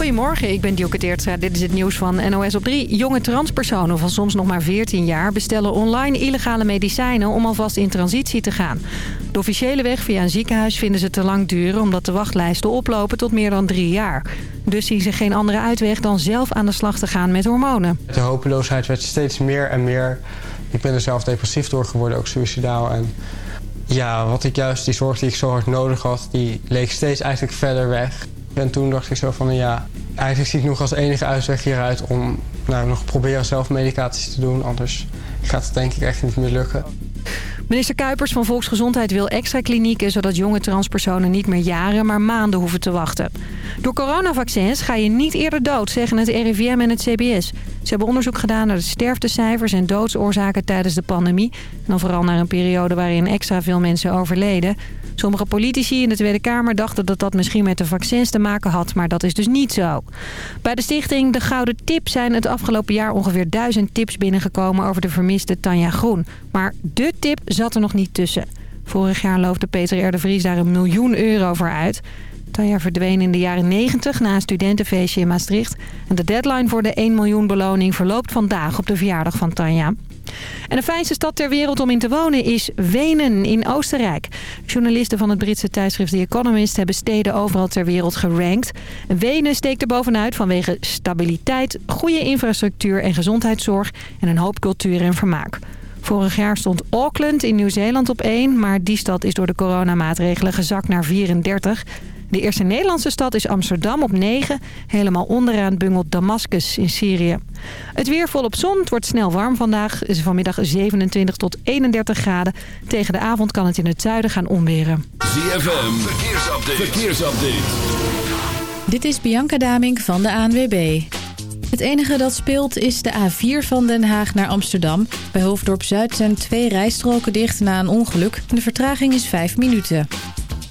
Goedemorgen, ik ben Dielke Teertstra. Dit is het nieuws van NOS op 3. Jonge transpersonen van soms nog maar 14 jaar... bestellen online illegale medicijnen om alvast in transitie te gaan. De officiële weg via een ziekenhuis vinden ze te lang duren... omdat de wachtlijsten oplopen tot meer dan drie jaar. Dus zien ze geen andere uitweg dan zelf aan de slag te gaan met hormonen. De hopeloosheid werd steeds meer en meer. Ik ben er zelf depressief door geworden, ook suicidaal. En ja, wat ik juist, die zorg die ik zo hard nodig had... die leek steeds eigenlijk verder weg. En toen dacht ik zo van, ja, eigenlijk zie ik nog als enige uitweg hieruit... om nou, nog proberen zelf medicatie te doen. Anders gaat het denk ik echt niet meer lukken. Minister Kuipers van Volksgezondheid wil extra klinieken... zodat jonge transpersonen niet meer jaren, maar maanden hoeven te wachten. Door coronavaccins ga je niet eerder dood, zeggen het RIVM en het CBS. Ze hebben onderzoek gedaan naar de sterftecijfers en doodsoorzaken tijdens de pandemie. En dan vooral naar een periode waarin extra veel mensen overleden. Sommige politici in de Tweede Kamer dachten dat dat misschien met de vaccins te maken had, maar dat is dus niet zo. Bij de stichting De Gouden Tip zijn het afgelopen jaar ongeveer duizend tips binnengekomen over de vermiste Tanja Groen. Maar de tip zat er nog niet tussen. Vorig jaar loofde Peter R. Vries daar een miljoen euro voor uit. Tanja verdween in de jaren 90 na een studentenfeestje in Maastricht. En de deadline voor de 1 miljoen beloning verloopt vandaag op de verjaardag van Tanja. En de fijnste stad ter wereld om in te wonen is Wenen in Oostenrijk. Journalisten van het Britse tijdschrift The Economist hebben steden overal ter wereld gerankt. Wenen steekt er bovenuit vanwege stabiliteit, goede infrastructuur en gezondheidszorg en een hoop cultuur en vermaak. Vorig jaar stond Auckland in Nieuw-Zeeland op 1, maar die stad is door de coronamaatregelen gezakt naar 34. De eerste Nederlandse stad is Amsterdam op 9. Helemaal onderaan bungelt Damascus in Syrië. Het weer volop zon. Het wordt snel warm vandaag. Het is vanmiddag 27 tot 31 graden. Tegen de avond kan het in het zuiden gaan onweren. ZFM, verkeersupdate. verkeersupdate. Dit is Bianca Damink van de ANWB. Het enige dat speelt is de A4 van Den Haag naar Amsterdam. Bij Hoofddorp Zuid zijn twee rijstroken dicht na een ongeluk. De vertraging is 5 minuten.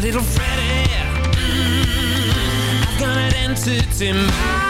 little Freddie. Mm, I've got an entity mind.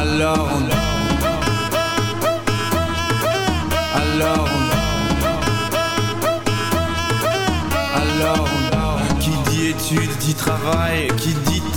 Alors on Alors on Alors on Qui dit études dit travail Qui dit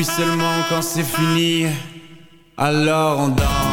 puis seulement quand c'est fini. Alors on danse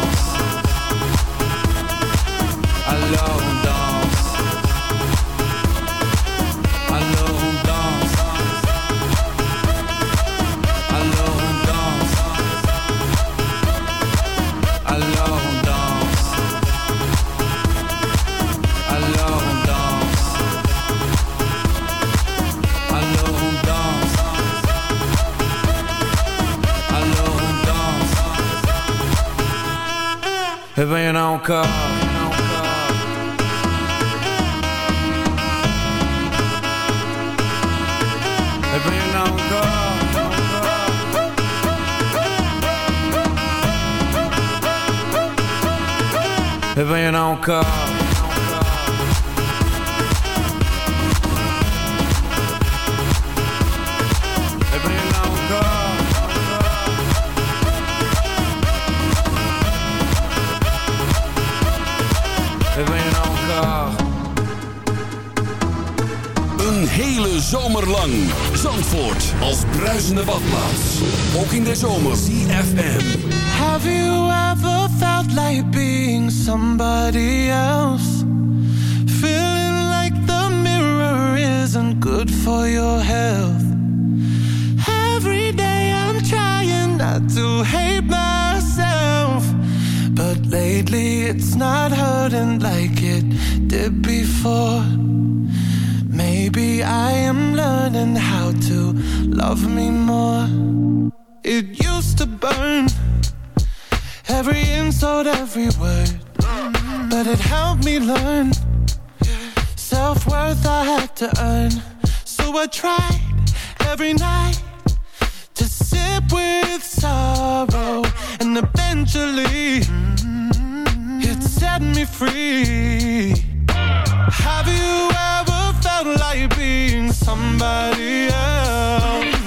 zomer. CFM. Have you ever felt like being somebody else? Feeling like the mirror isn't good for your health. Every day I'm trying not to hate myself. But lately it's not hurting like it did before. Maybe I am learning how to love me more. It used to burn every insult, every word, but it helped me learn self worth I had to earn. So I tried every night to sip with sorrow, and eventually it set me free. Have you ever felt like being somebody else?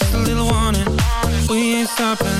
Just a little warning, we ain't stopping.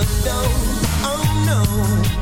unknown. Oh no. Oh,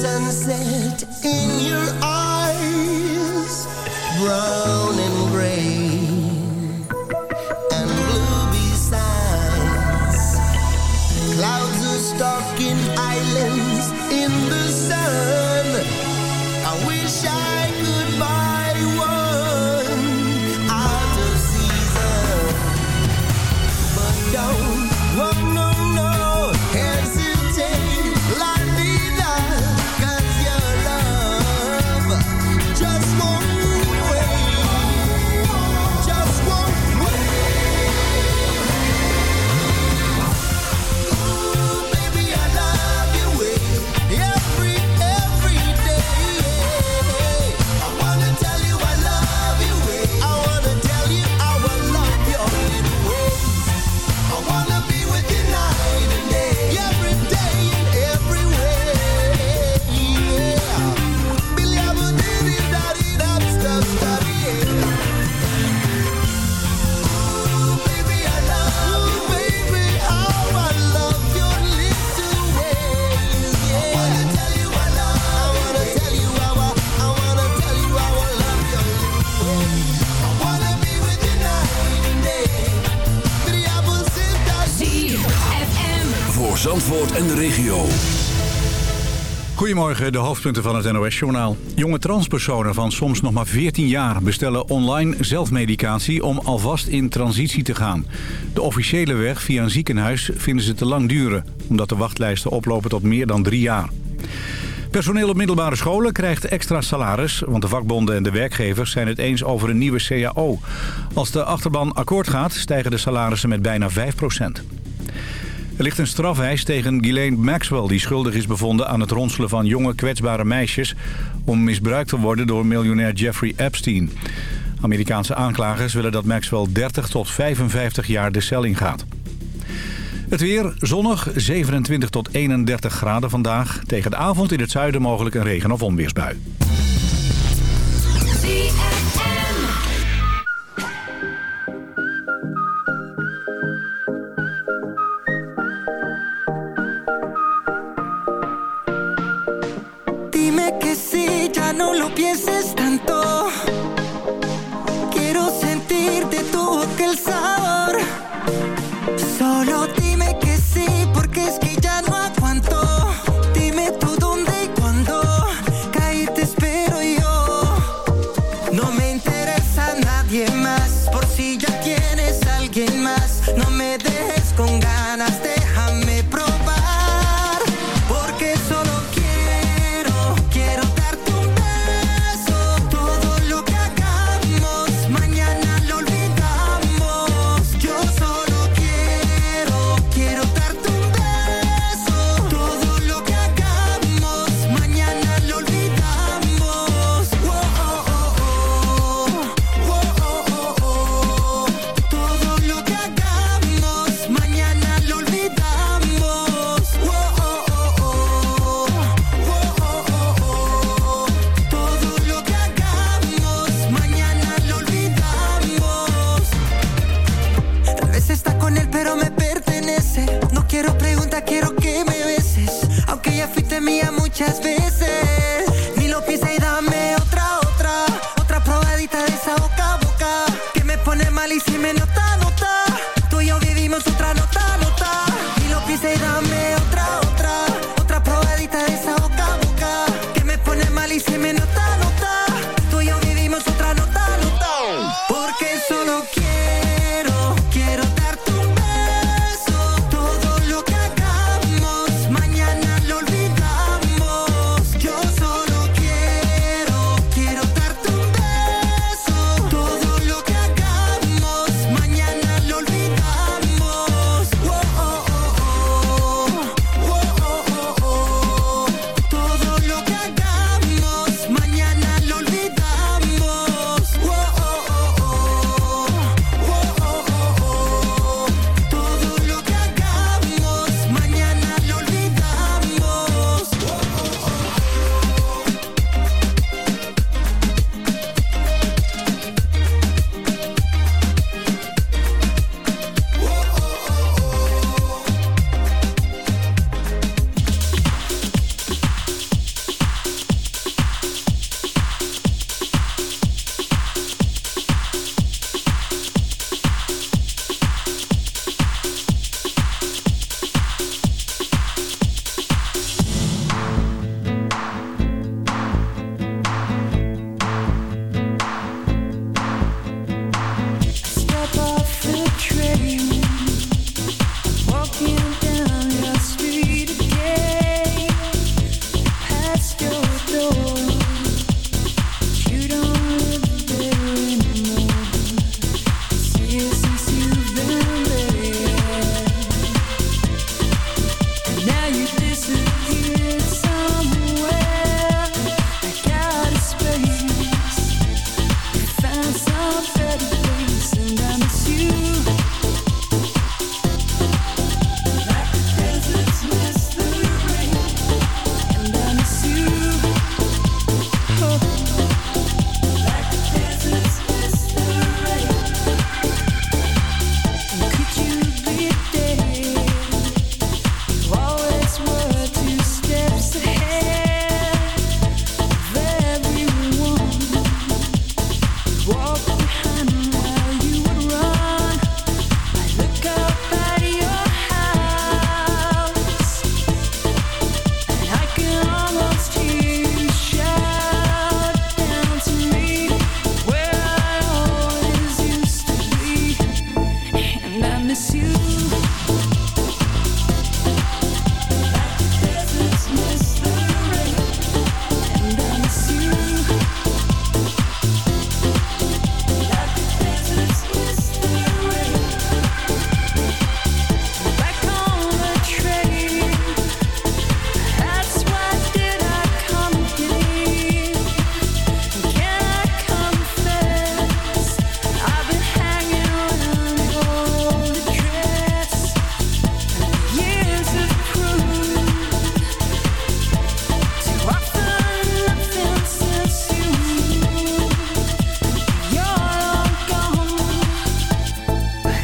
sunset in your eyes, brown. Goedemorgen, de hoofdpunten van het NOS-journaal. Jonge transpersonen van soms nog maar 14 jaar bestellen online zelfmedicatie om alvast in transitie te gaan. De officiële weg via een ziekenhuis vinden ze te lang duren, omdat de wachtlijsten oplopen tot meer dan drie jaar. Personeel op middelbare scholen krijgt extra salaris... want de vakbonden en de werkgevers zijn het eens over een nieuwe CAO. Als de achterban akkoord gaat, stijgen de salarissen met bijna 5 procent. Er ligt een strafwijs tegen Ghislaine Maxwell... die schuldig is bevonden aan het ronselen van jonge kwetsbare meisjes... om misbruikt te worden door miljonair Jeffrey Epstein. Amerikaanse aanklagers willen dat Maxwell 30 tot 55 jaar de cel ingaat. Het weer zonnig, 27 tot 31 graden vandaag. Tegen de avond in het zuiden mogelijk een regen- of onweersbui.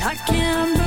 I can't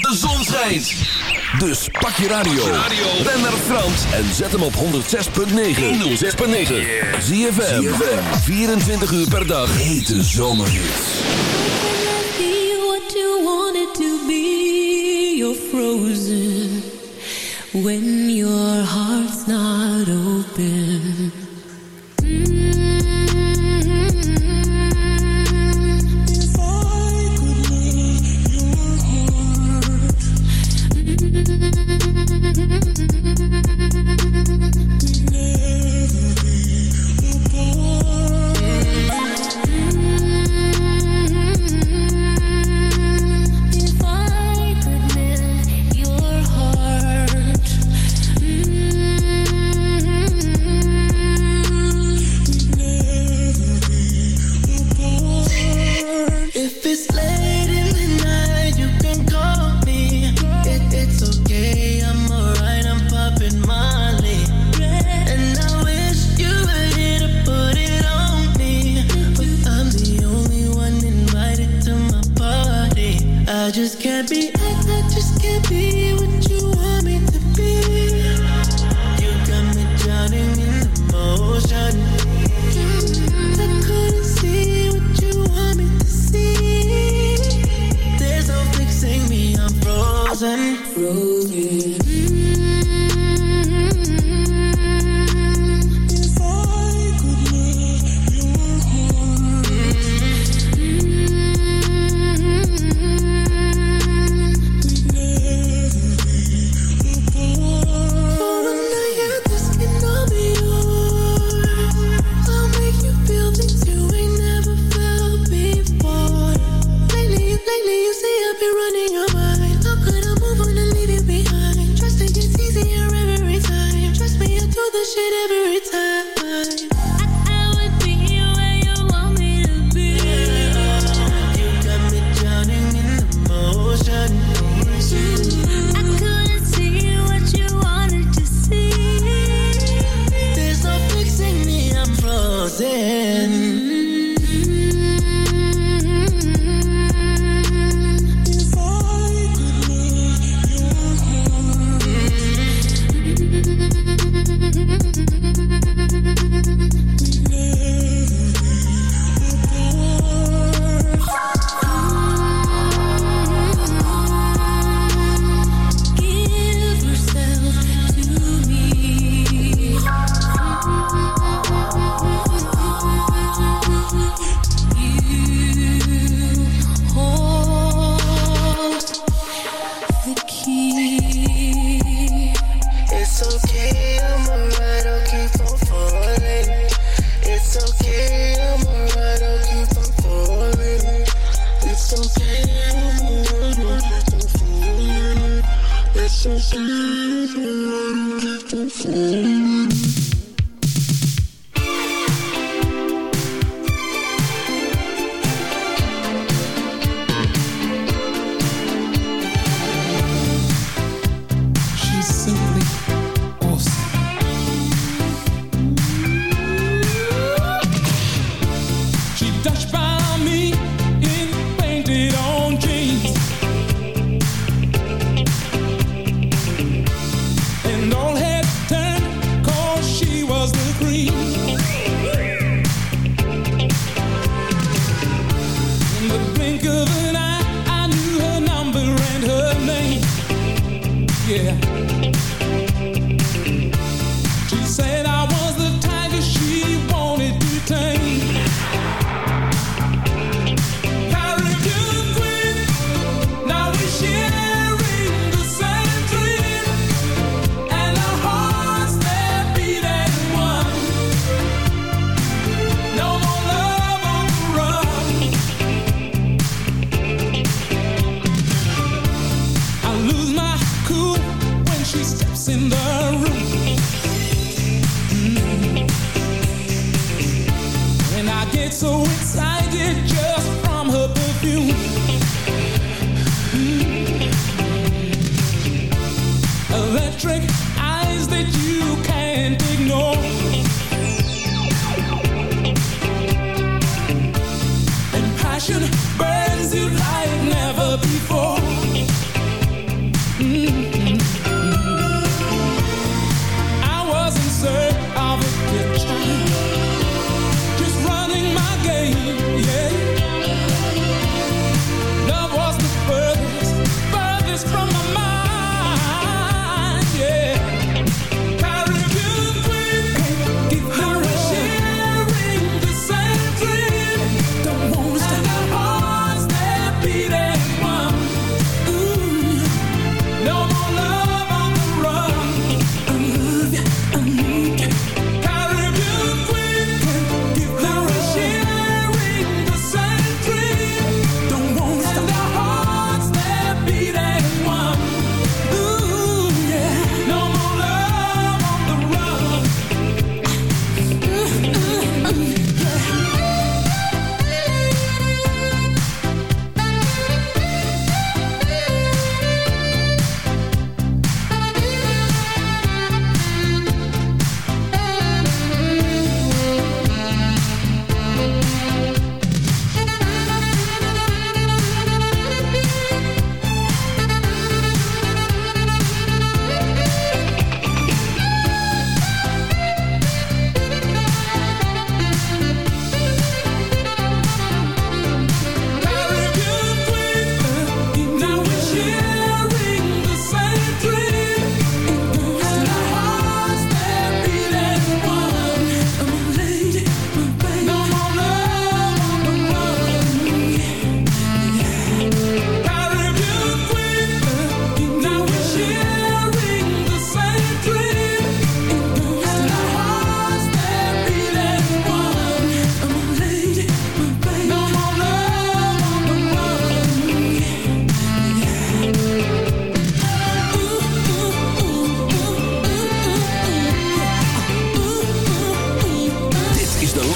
want de zon schijnt. Dus pak je, radio. Ben naar Frans en zet hem op 106.9. 106.9. Zie je 24 uur per dag. Hete zomerhits. What you wanted to be, you're frozen. When your heart's not open. rose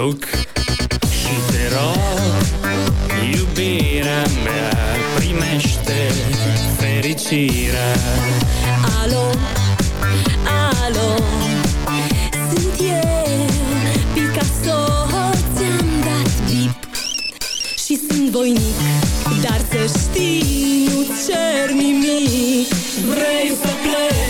joc. Și te rog, iubirea mea Primește fericirea. Alo, alo Sunt eu, Picasso Ți-am dat bip Și sunt voinic Dar să știi, nu cer nimic. Vrei să pleci?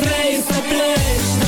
Race a place